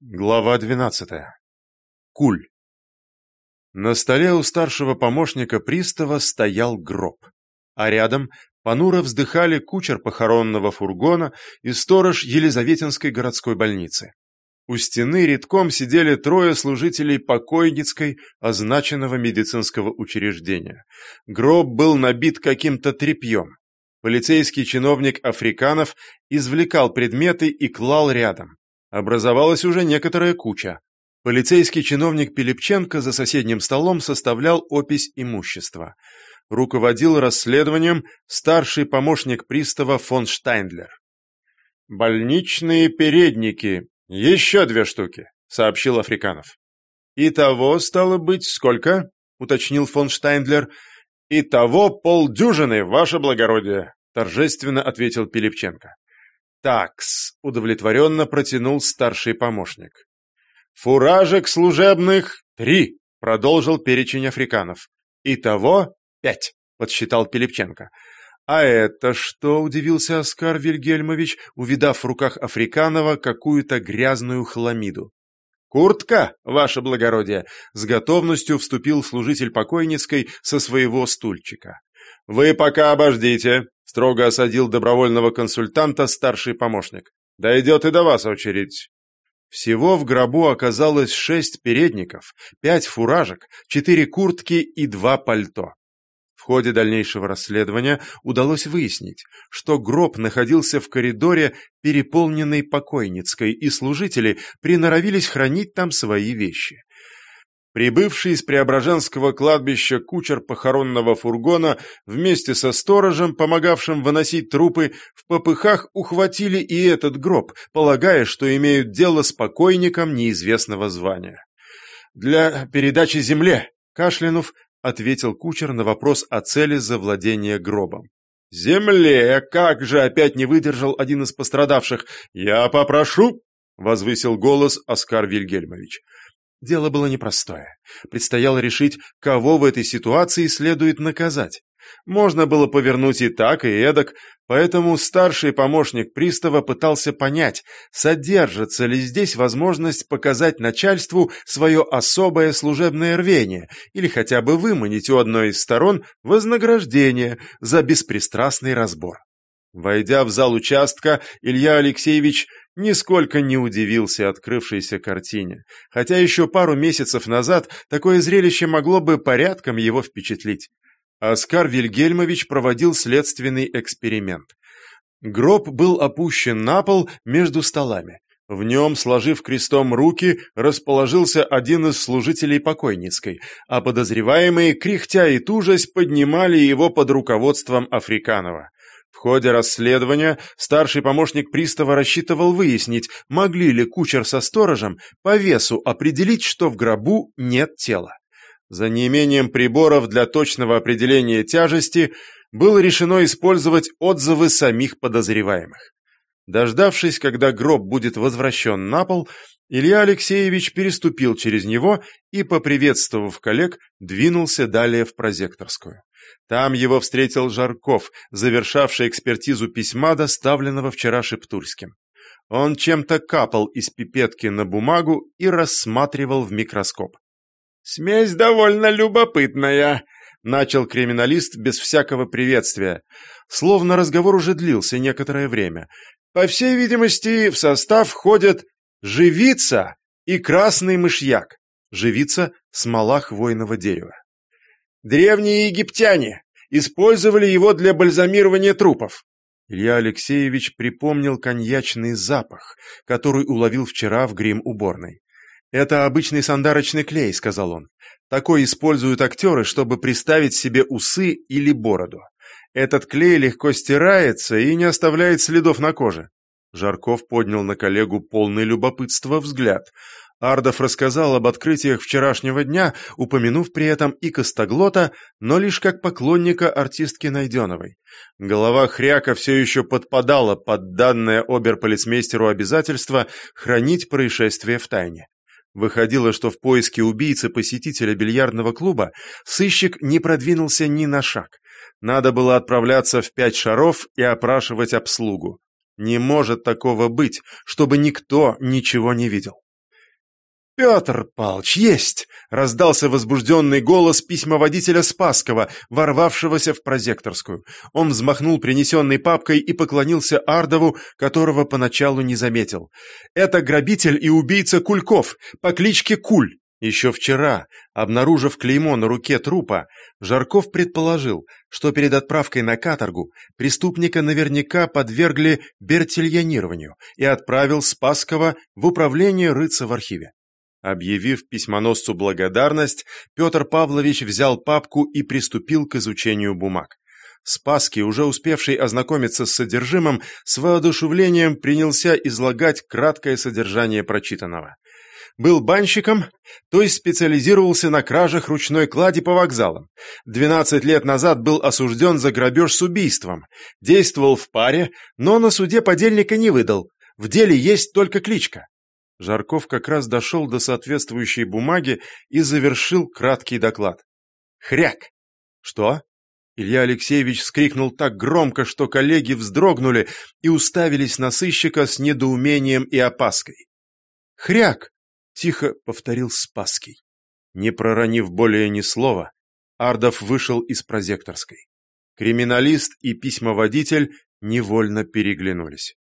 Глава двенадцатая. Куль. На столе у старшего помощника пристава стоял гроб, а рядом понуро вздыхали кучер похоронного фургона и сторож Елизаветинской городской больницы. У стены редком сидели трое служителей покойницкой, означенного медицинского учреждения. Гроб был набит каким-то тряпьем. Полицейский чиновник Африканов извлекал предметы и клал рядом. Образовалась уже некоторая куча. Полицейский чиновник Пилипченко за соседним столом составлял опись имущества. Руководил расследованием старший помощник пристава фон Штайндлер. «Больничные передники. Еще две штуки», — сообщил Африканов. «Итого, стало быть, сколько?» — уточнил фон Штайндлер. «Итого полдюжины, ваше благородие», — торжественно ответил Пилипченко. «Такс», — удовлетворенно протянул старший помощник. «Фуражек служебных три», — продолжил перечень африканов. «Итого пять», — подсчитал Пилипченко. «А это что?» — удивился Оскар Вильгельмович, увидав в руках Африканова какую-то грязную хламиду. «Куртка, ваше благородие!» — с готовностью вступил служитель покойницкой со своего стульчика. «Вы пока обождите», — строго осадил добровольного консультанта старший помощник. «Дойдет и до вас очередь». Всего в гробу оказалось шесть передников, пять фуражек, четыре куртки и два пальто. В ходе дальнейшего расследования удалось выяснить, что гроб находился в коридоре, переполненный покойницкой, и служители приноровились хранить там свои вещи. Прибывший из Преображенского кладбища кучер похоронного фургона вместе со сторожем, помогавшим выносить трупы, в попыхах ухватили и этот гроб, полагая, что имеют дело с покойником неизвестного звания. «Для передачи земле», — кашлянув, ответил кучер на вопрос о цели завладения гробом. «Земле! Как же!» — опять не выдержал один из пострадавших. «Я попрошу!» — возвысил голос Оскар Вильгельмович. Дело было непростое. Предстояло решить, кого в этой ситуации следует наказать. Можно было повернуть и так, и эдак, поэтому старший помощник пристава пытался понять, содержится ли здесь возможность показать начальству свое особое служебное рвение или хотя бы выманить у одной из сторон вознаграждение за беспристрастный разбор. Войдя в зал участка, Илья Алексеевич нисколько не удивился открывшейся картине, хотя еще пару месяцев назад такое зрелище могло бы порядком его впечатлить. Оскар Вильгельмович проводил следственный эксперимент. Гроб был опущен на пол между столами. В нем, сложив крестом руки, расположился один из служителей покойницкой, а подозреваемые, кряхтя и тужась, поднимали его под руководством Африканова. В ходе расследования старший помощник пристава рассчитывал выяснить, могли ли кучер со сторожем по весу определить, что в гробу нет тела. За неимением приборов для точного определения тяжести было решено использовать отзывы самих подозреваемых. Дождавшись, когда гроб будет возвращен на пол, Илья Алексеевич переступил через него и, поприветствовав коллег, двинулся далее в прозекторскую. Там его встретил Жарков, завершавший экспертизу письма, доставленного вчера Шептульским. Он чем-то капал из пипетки на бумагу и рассматривал в микроскоп. «Смесь довольно любопытная», — начал криминалист без всякого приветствия. Словно разговор уже длился некоторое время. «По всей видимости, в состав входят живица и красный мышьяк. Живица — смола хвойного дерева. Древние египтяне использовали его для бальзамирования трупов. Илья Алексеевич припомнил коньячный запах, который уловил вчера в грим-уборной. «Это обычный сандарочный клей», — сказал он. «Такой используют актеры, чтобы приставить себе усы или бороду. Этот клей легко стирается и не оставляет следов на коже». Жарков поднял на коллегу полный любопытства взгляд. Ардов рассказал об открытиях вчерашнего дня, упомянув при этом и Костоглота, но лишь как поклонника артистки Найденовой. Голова Хряка все еще подпадала под данное оберполицмейстеру обязательство хранить происшествие в тайне. Выходило, что в поиске убийцы посетителя бильярдного клуба сыщик не продвинулся ни на шаг. Надо было отправляться в пять шаров и опрашивать обслугу. Не может такого быть, чтобы никто ничего не видел. «Петр Палч, есть!» — раздался возбужденный голос письмоводителя Спаскова, ворвавшегося в прозекторскую. Он взмахнул принесенной папкой и поклонился Ардову, которого поначалу не заметил. «Это грабитель и убийца Кульков по кличке Куль!» Еще вчера, обнаружив клеймо на руке трупа, Жарков предположил, что перед отправкой на каторгу преступника наверняка подвергли бертильонированию и отправил Спаскова в управление рыться в архиве. Объявив письмоносцу благодарность, Петр Павлович взял папку и приступил к изучению бумаг. Спаский, уже успевший ознакомиться с содержимым, с воодушевлением принялся излагать краткое содержание прочитанного. Был банщиком, то есть специализировался на кражах ручной клади по вокзалам. 12 лет назад был осужден за грабеж с убийством. Действовал в паре, но на суде подельника не выдал. В деле есть только кличка. Жарков как раз дошел до соответствующей бумаги и завершил краткий доклад. «Хряк!» «Что?» Илья Алексеевич вскрикнул так громко, что коллеги вздрогнули и уставились на сыщика с недоумением и опаской. «Хряк!» — тихо повторил Спасский. Не проронив более ни слова, Ардов вышел из прозекторской. Криминалист и письмоводитель невольно переглянулись.